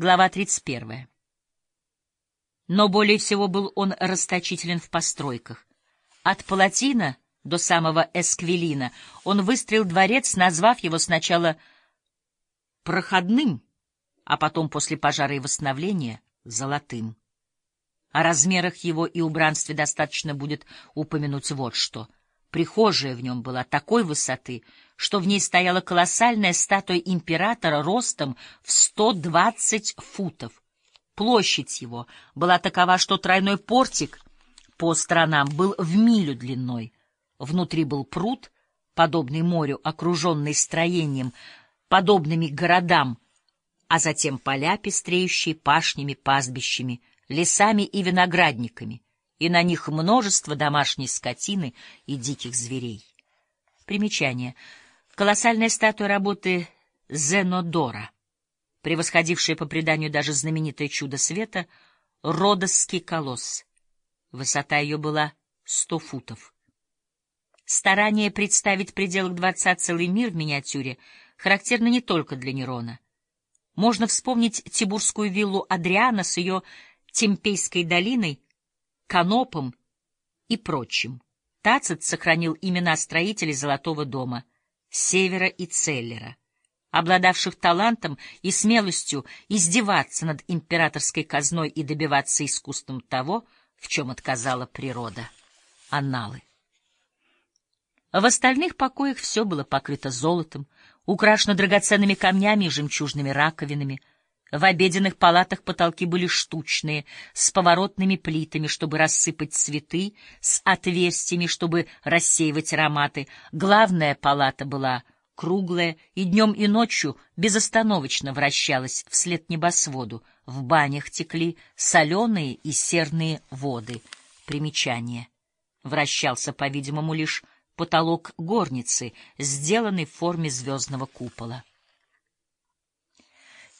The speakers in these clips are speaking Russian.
Глава 31. Но более всего был он расточителен в постройках. От Палатина до самого Эсквилина он выстроил дворец, назвав его сначала проходным, а потом после пожара и восстановления — золотым. О размерах его и убранстве достаточно будет упомянуть вот что. Прихожая в нем была такой высоты, что в ней стояла колоссальная статуя императора ростом в 120 футов. Площадь его была такова, что тройной портик по сторонам был в милю длиной. Внутри был пруд, подобный морю, окруженный строением, подобными городам, а затем поля, пестреющие пашнями, пастбищами, лесами и виноградниками, и на них множество домашней скотины и диких зверей. Примечание. Колоссальная статуя работы Зенодора, превосходившая по преданию даже знаменитое чудо света, Родосский колосс. Высота ее была сто футов. Старание представить в пределах дворца целый мир в миниатюре характерно не только для Нерона. Можно вспомнить Тибурскую виллу Адриана с ее Темпейской долиной, Канопом и прочим. Тацит сохранил имена строителей Золотого дома — Севера и Целлера, обладавших талантом и смелостью издеваться над императорской казной и добиваться искусством того, в чем отказала природа. Анналы. В остальных покоях все было покрыто золотом, украшено драгоценными камнями и жемчужными раковинами — в обеденных палатах потолки были штучные, с поворотными плитами, чтобы рассыпать цветы, с отверстиями, чтобы рассеивать ароматы. Главная палата была круглая и днем и ночью безостановочно вращалась вслед небосводу. В банях текли соленые и серные воды. Примечание. Вращался, по-видимому, лишь потолок горницы, сделанный в форме звездного купола.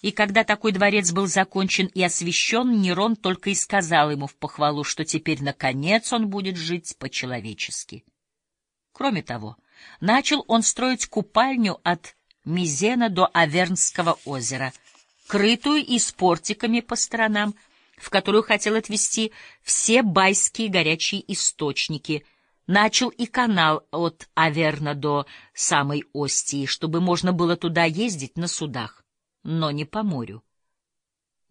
И когда такой дворец был закончен и освящен, Нерон только и сказал ему в похвалу, что теперь, наконец, он будет жить по-человечески. Кроме того, начал он строить купальню от Мизена до Авернского озера, крытую и с портиками по сторонам, в которую хотел отвести все байские горячие источники, начал и канал от Аверна до самой Остии, чтобы можно было туда ездить на судах но не по морю.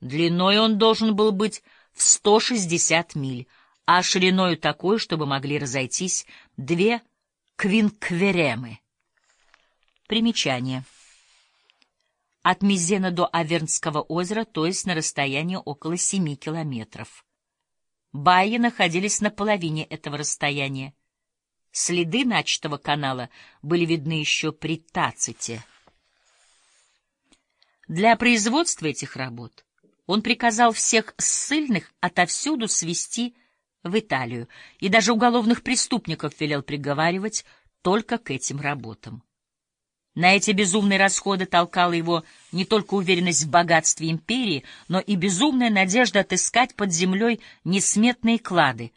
Длиной он должен был быть в 160 миль, а шириною такой, чтобы могли разойтись две квинкверемы. Примечание. От Мизена до Авернского озера, то есть на расстоянии около семи километров. Байи находились на половине этого расстояния. Следы начатого канала были видны еще при Таците. Для производства этих работ он приказал всех ссыльных отовсюду свести в Италию и даже уголовных преступников велел приговаривать только к этим работам. На эти безумные расходы толкала его не только уверенность в богатстве империи, но и безумная надежда отыскать под землей несметные клады.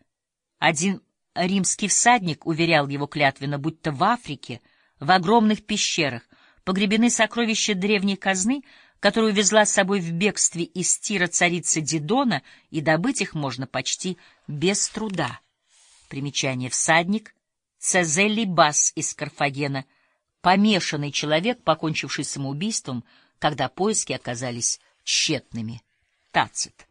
Один римский всадник уверял его клятвенно, будто в Африке, в огромных пещерах, погребены сокровища древней казны, которую везла с собой в бегстве из тира царица Дидона, и добыть их можно почти без труда. Примечание «Всадник» Цезелли Бас из Карфагена, помешанный человек, покончивший самоубийством, когда поиски оказались тщетными. Тацит.